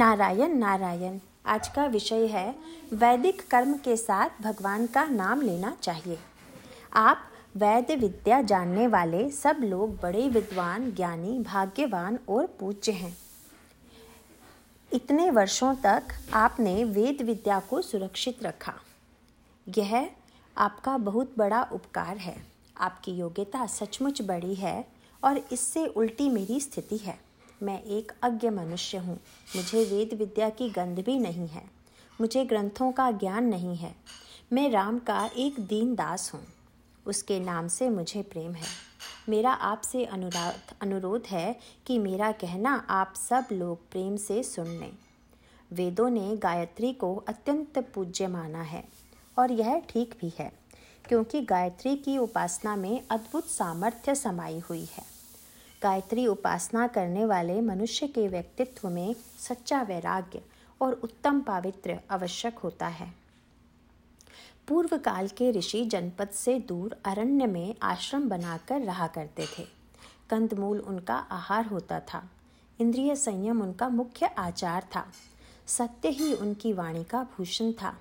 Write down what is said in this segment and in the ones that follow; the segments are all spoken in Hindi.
नारायण नारायण। आज का विषय है, वैदिक कर्म के साथ भगवान का नाम लेना चाहिए। आप वैद्य विद्या जानने वाले सब लोग बड़े विद्वान, ज्ञानी, भाग्यवान और पूज्य हैं। इतने वर्षों तक आपने वेद विद्या को सुरक्षित रखा। यह आपका बहुत बड़ा उपकार है। आपकी योग्यता सचमुच बड़ी है और इससे उल्टी मेरी स्थिति है। मैं एक अज्ञ मनुष्य हूँ। मुझे वेद विद्या की गंध भी नहीं है। मुझे ग्रंथों का ज्ञान नहीं है। मैं राम का एक दीन दास हूँ। उसके नाम से मुझे प्रेम है। मेरा आपसे अनुरोध अनुरोध है कि मेरा कहना आप सब लोग प्रेम से सुन लें। वेदों ने गायत्री को अत्यंत पूज्य माना है और यह ठीक भी है, क्योंकि गायत्री की उपासना में अद्भुत सामर्थ्य समाई हुई है। गायत्री उपासना करने वाले मनुष्य के व्यक्तित्व में सच्चा वैराग्य और उत्तम पावित्र्य आवश्यक होता है। पूर्व काल के ऋषि जनपद से दूर अरण्य में आश्रम बनाकर रहा करते थे। कंदमूल उनका आहार होता था। इंद्रिय संयम उनका मुख्य आचार था। सत्य ही उनकी वाणी का भूषण था।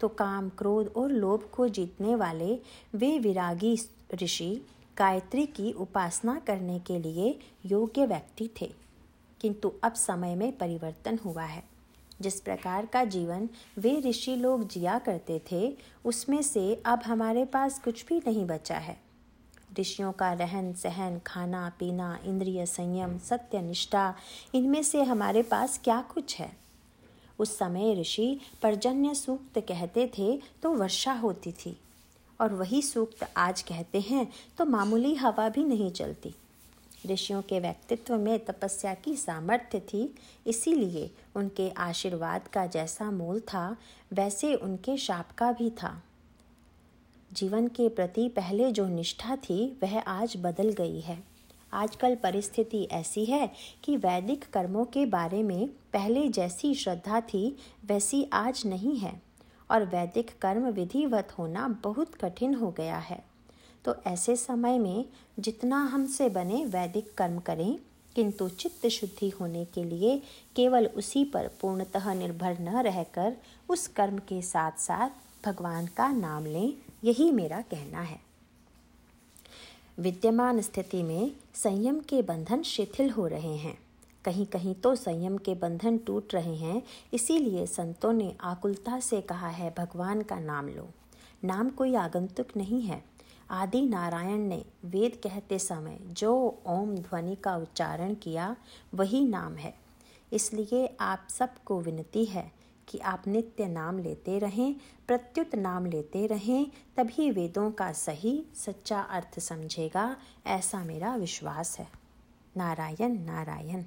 तो काम, क्रोध और लोभ को जीतने वाले वे विरागी ऋषि गायत्री की उपासना करने के लिए योग्य व्यक्ति थे। किंतु अब समय में परिवर्तन हुआ है। जिस प्रकार का जीवन वे ऋषि लोग जिया करते थे, उसमें से अब हमारे पास कुछ भी नहीं बचा है। ऋषियों का रहन सहन, खाना, पीना, इंद्रिय संयम सत्य निष्ठा इनमें से हमारे पास क्या कुछ है? उस समय ऋषि पर्जन्य सूक्त कहते थे तो वर्षा होती थी। और वही सूक्त आज कहते हैं तो मामूली हवा भी नहीं चलती। ऋषियों के व्यक्तित्व में तपस्या की सामर्थ्य थी, इसीलिए उनके आशीर्वाद का जैसा मोल था, वैसे उनके शाप का भी था। जीवन के प्रति पहले जो निष्ठा थी, वह आज बदल गई है। आजकल परिस्थिति ऐसी है कि वैदिक कर्मों के बारे में पहले जैसी श्रद्धा थी, वैसी आज नहीं है। और वैदिक कर्म विधिवत होना बहुत कठिन हो गया है। तो ऐसे समय में जितना हमसे बने वैदिक कर्म करें, किंतु चित्त शुद्धि होने के लिए केवल उसी पर पूर्णतः निर्भर न रहकर उस कर्म के साथ साथ भगवान का नाम लें, यही मेरा कहना है। विद्यमान स्थिति में संयम के बंधन शिथिल हो रहे हैं। कहीं कहीं तो संयम के बंधन टूट रहे हैं, इसीलिए संतों ने आकुलता से कहा है, भगवान का नाम लो। नाम कोई आगंतुक नहीं है। आदि नारायण ने वेद कहते समय जो ओम ध्वनि का उच्चारण किया, वही नाम है। इसलिए आप सबको विनती है कि आप नित्य नाम लेते रहें, प्रत्युत नाम लेते रहें, तभी वेदों का सही, सच्चा अर्थ समझेगा, ऐसा मेरा विश्वास है। नारायण नारायण।